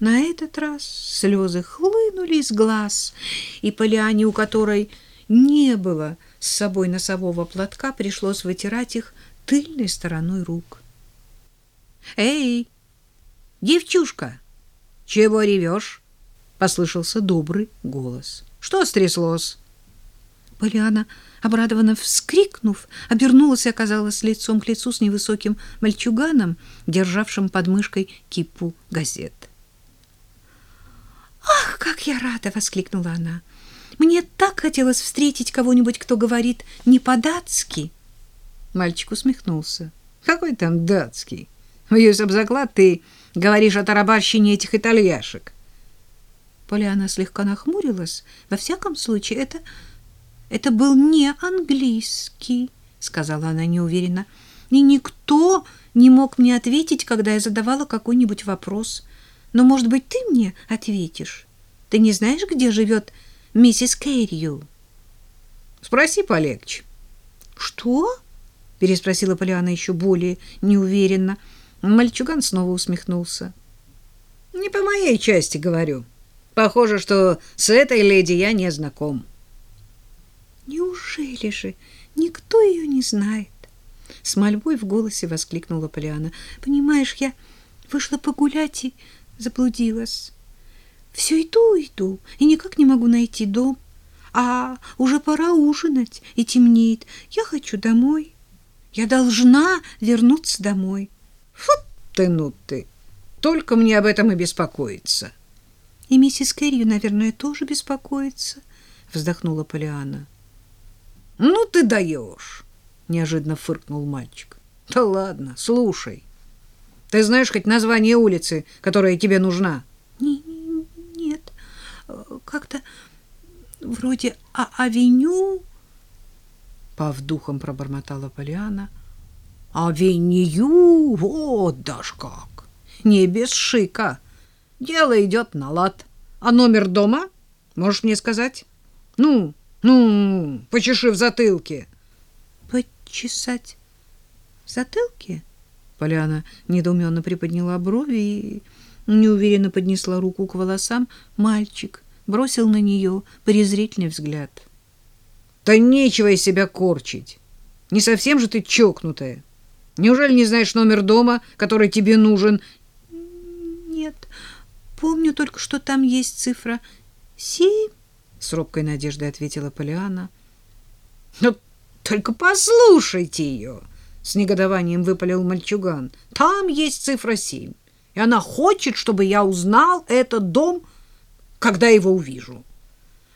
На этот раз слезы хлынули из глаз, и Полиане, у которой не было с собой носового платка, пришлось вытирать их тыльной стороной рук. «Эй, девчушка, чего ревешь?» — послышался добрый голос. «Что стряслось?» Полиана, обрадованно вскрикнув, обернулась и оказалась лицом к лицу с невысоким мальчуганом, державшим под мышкой кипу газет. «Ах, как я рада!» — воскликнула она. «Мне так хотелось встретить кого-нибудь, кто говорит не по-датски!» Мальчик усмехнулся. «Какой там датский? Боюсь об заклад, ты говоришь о тарабарщине этих итальяшек». Поляна слегка нахмурилась. «Во всяком случае, это, это был не английский», — сказала она неуверенно. «И никто не мог мне ответить, когда я задавала какой-нибудь вопрос». Но, может быть, ты мне ответишь? Ты не знаешь, где живет миссис Кэррию? Спроси полегче. Что? переспросила Полиана еще более неуверенно. Мальчуган снова усмехнулся. Не по моей части говорю. Похоже, что с этой леди я не знаком. Неужели же никто ее не знает? С мольбой в голосе воскликнула Полиана. Понимаешь, я вышла погулять и заблудилась. Все иду, иду, и никак не могу найти дом. А уже пора ужинать, и темнеет. Я хочу домой. Я должна вернуться домой. Фу ты, ну ты! Только мне об этом и беспокоиться. И миссис Кэрри, наверное, тоже беспокоится, вздохнула Полиана. Ну ты даешь, неожиданно фыркнул мальчик. Да ладно, слушай. Ты знаешь хоть название улицы, которая тебе нужна? Как-то вроде а авеню. Пав духом пробормотала Полиана. Авеню, вот даже как. Не без шика. Дело идет на лад. А номер дома? Можешь мне сказать? Ну, ну, почеши в затылке. Почесать в затылке? Поляна недоуменно приподняла брови и неуверенно поднесла руку к волосам. Мальчик бросил на нее презрительный взгляд. — Да нечего из себя корчить. Не совсем же ты чокнутая. Неужели не знаешь номер дома, который тебе нужен? — Нет, помню только, что там есть цифра семь, — с робкой надеждой ответила Полиана. — Ну, только послушайте ее! — с негодованием выпалил мальчуган. Там есть цифра семь, и она хочет, чтобы я узнал этот дом, когда его увижу.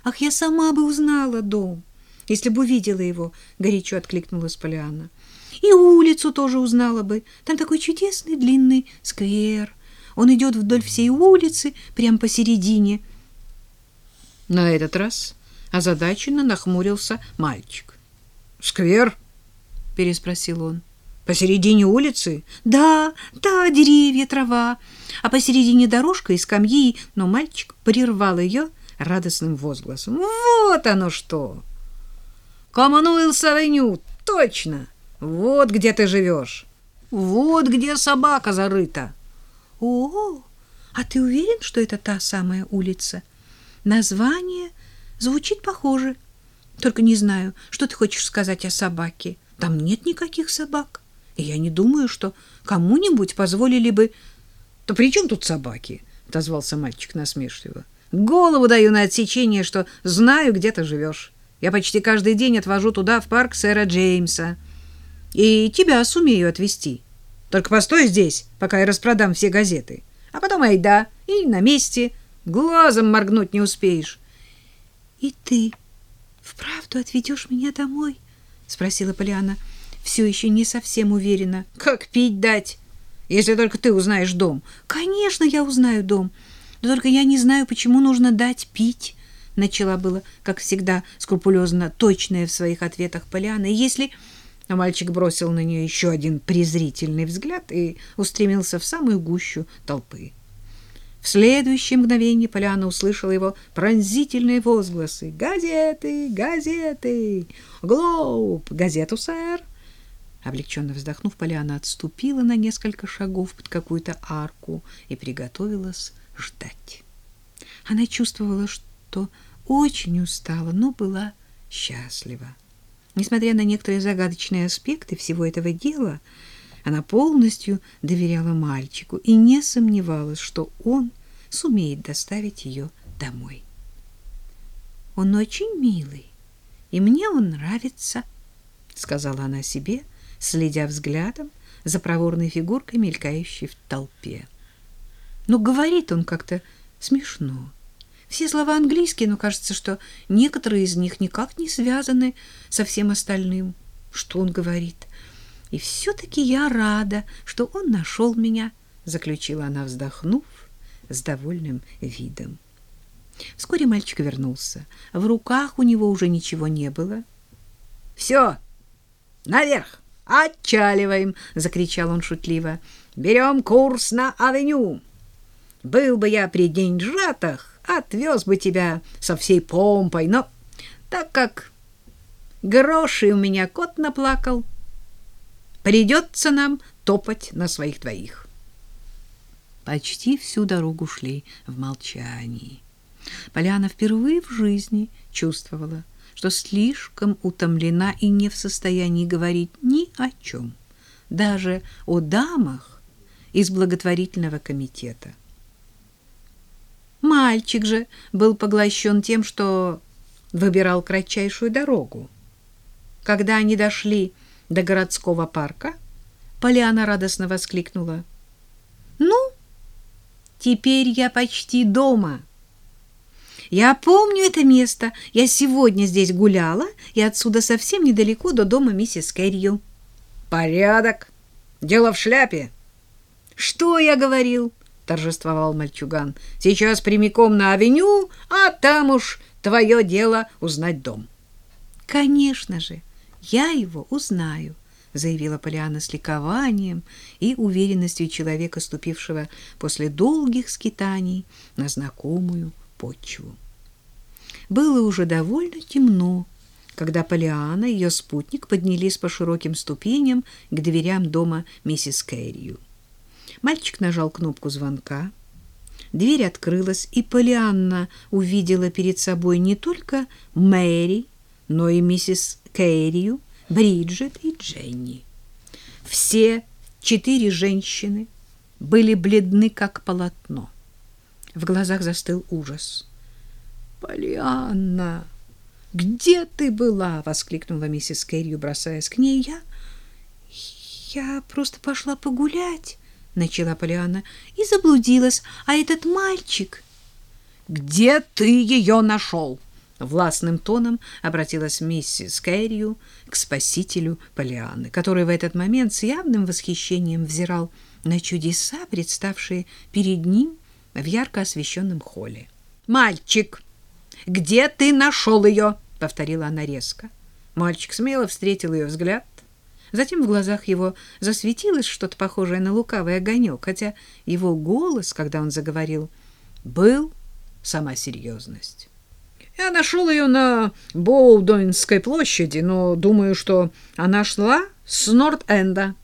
Ах, я сама бы узнала дом, если бы увидела его, горячо откликнулась Полианна. И улицу тоже узнала бы. Там такой чудесный длинный сквер. Он идет вдоль всей улицы, прямо посередине. На этот раз озадаченно нахмурился мальчик. Сквер? — переспросил он. «Посередине улицы?» «Да, да, деревья, трава, а посередине дорожка и скамьи». Но мальчик прервал ее радостным возгласом. «Вот оно что!» «Коммануэлс-авеню, точно! Вот где ты живешь! Вот где собака зарыта!» «О, а ты уверен, что это та самая улица? Название звучит похоже. Только не знаю, что ты хочешь сказать о собаке». Там нет никаких собак. И я не думаю, что кому-нибудь позволили бы... — То при чем тут собаки? — отозвался мальчик насмешливо. — Голову даю на отсечение, что знаю, где ты живешь. Я почти каждый день отвожу туда, в парк сэра Джеймса. И тебя сумею отвезти. Только постой здесь, пока я распродам все газеты. А потом айда, и на месте. Глазом моргнуть не успеешь. — И ты вправду отведешь меня домой? — спросила Полиана, все еще не совсем уверенно. — Как пить дать, если только ты узнаешь дом? — Конечно, я узнаю дом. Но только я не знаю, почему нужно дать пить. Начала было, как всегда, скрупулезно точная в своих ответах Полиана. И если... А мальчик бросил на нее еще один презрительный взгляд и устремился в самую гущу толпы. В следующее мгновение Поляна услышала его пронзительные возгласы. «Газеты! Газеты! Глоб! Газету, сэр!» Облегченно вздохнув, Поляна отступила на несколько шагов под какую-то арку и приготовилась ждать. Она чувствовала, что очень устала, но была счастлива. Несмотря на некоторые загадочные аспекты всего этого дела, она полностью доверяла мальчику и не сомневалась, что он сумеет доставить ее домой. «Он очень милый, и мне он нравится», — сказала она себе, — следя взглядом за проворной фигуркой, мелькающей в толпе. Но говорит он как-то смешно. Все слова английские, но кажется, что некоторые из них никак не связаны со всем остальным, что он говорит. И все-таки я рада, что он нашел меня, заключила она, вздохнув с довольным видом. Вскоре мальчик вернулся. В руках у него уже ничего не было. «Все, наверх!» «Отчаливаем!» — закричал он шутливо. «Берем курс на авеню! Был бы я при деньжатах, отвез бы тебя со всей помпой, но так как гроши у меня кот наплакал, придется нам топать на своих двоих». Почти всю дорогу шли в молчании. Поляна впервые в жизни чувствовала, что слишком утомлена и не в состоянии говорить ни о чем, даже о дамах из благотворительного комитета. Мальчик же был поглощен тем, что выбирал кратчайшую дорогу. Когда они дошли до городского парка, Поляна радостно воскликнула. «Ну, теперь я почти дома!» Я помню это место. Я сегодня здесь гуляла, и отсюда совсем недалеко до дома миссис Кэррию. Порядок. Дело в шляпе. Что я говорил? торжествовал мальчуган. Сейчас прямиком на авеню, а там уж твое дело узнать дом. Конечно же, я его узнаю, заявила Полиана с ликованием и уверенностью человека, ступившего после долгих скитаний на знакомую почву. Было уже довольно темно, когда Полиана и ее спутник поднялись по широким ступеням к дверям дома миссис Кэррию. Мальчик нажал кнопку звонка. Дверь открылась, и Полианна увидела перед собой не только Мэри, но и миссис Кэррию, Бриджит и Дженни. Все четыре женщины были бледны, как полотно. В глазах застыл ужас. «Полианна, где ты была?» — воскликнула миссис Кэррию, бросаясь к ней. «Я... я просто пошла погулять», — начала Полианна, — «и заблудилась. А этот мальчик...» «Где ты ее нашел?» Властным тоном обратилась миссис Кэррию к спасителю Полианны, который в этот момент с явным восхищением взирал на чудеса, представшие перед ним в ярко освещенном холле. «Мальчик, где ты нашел ее?» — повторила она резко. Мальчик смело встретил ее взгляд. Затем в глазах его засветилось что-то похожее на лукавый огонек, хотя его голос, когда он заговорил, был сама серьезность. Я нашел ее на Боудонской площади, но думаю, что она шла с Норт-Энда.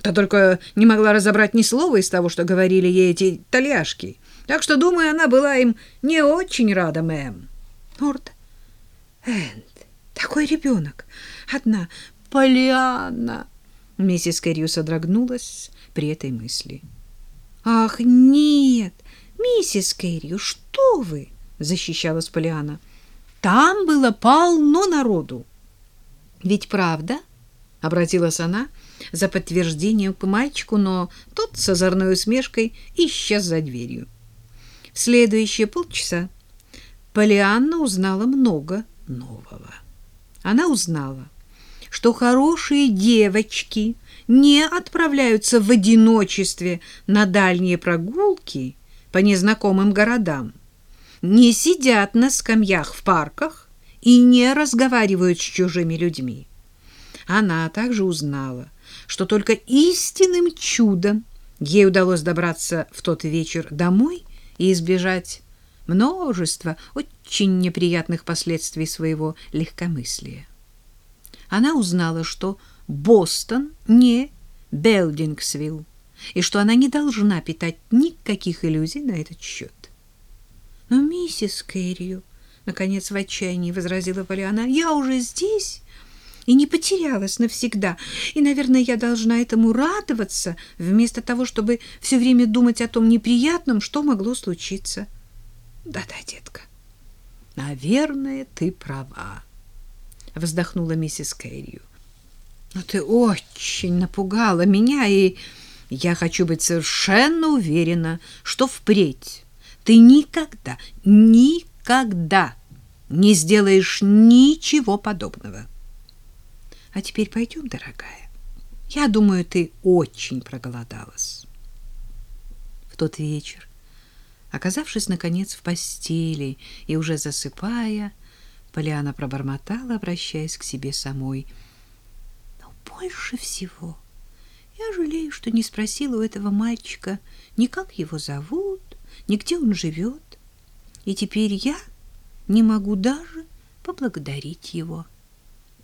Та только не могла разобрать ни слова из того, что говорили ей эти итальяшки. Так что, думаю, она была им не очень рада, мэм. Норт Энд, такой ребенок. Одна Полианна. Миссис Кэррию содрогнулась при этой мысли. Ах, нет, миссис Кэррию, что вы? защищалась Полианна. Там было полно народу. Ведь правда? обратилась она за подтверждением к мальчику, но тот с озорной усмешкой исчез за дверью. В следующие полчаса Полианна узнала много нового. Она узнала, что хорошие девочки не отправляются в одиночестве на дальние прогулки по незнакомым городам, не сидят на скамьях в парках и не разговаривают с чужими людьми. Она также узнала, что только истинным чудом ей удалось добраться в тот вечер домой и избежать множества очень неприятных последствий своего легкомыслия. Она узнала, что Бостон не Белдингсвилл, и что она не должна питать никаких иллюзий на этот счет. Но миссис Кэррию, наконец в отчаянии возразила Полиана, я уже здесь и не потерялась навсегда, и, наверное, я должна этому радоваться, вместо того, чтобы все время думать о том неприятном, что могло случиться. Да-да, детка, наверное, ты права, вздохнула миссис Кэррию. Но ты очень напугала меня, и я хочу быть совершенно уверена, что впредь ты никогда, никогда не сделаешь ничего подобного. А теперь пойдем, дорогая. Я думаю, ты очень проголодалась. В тот вечер, оказавшись наконец в постели и уже засыпая, Полиана пробормотала, обращаясь к себе самой — больше всего я жалею, что не спросила у этого мальчика ни как его зовут, ни где он живет. И теперь я не могу даже поблагодарить его.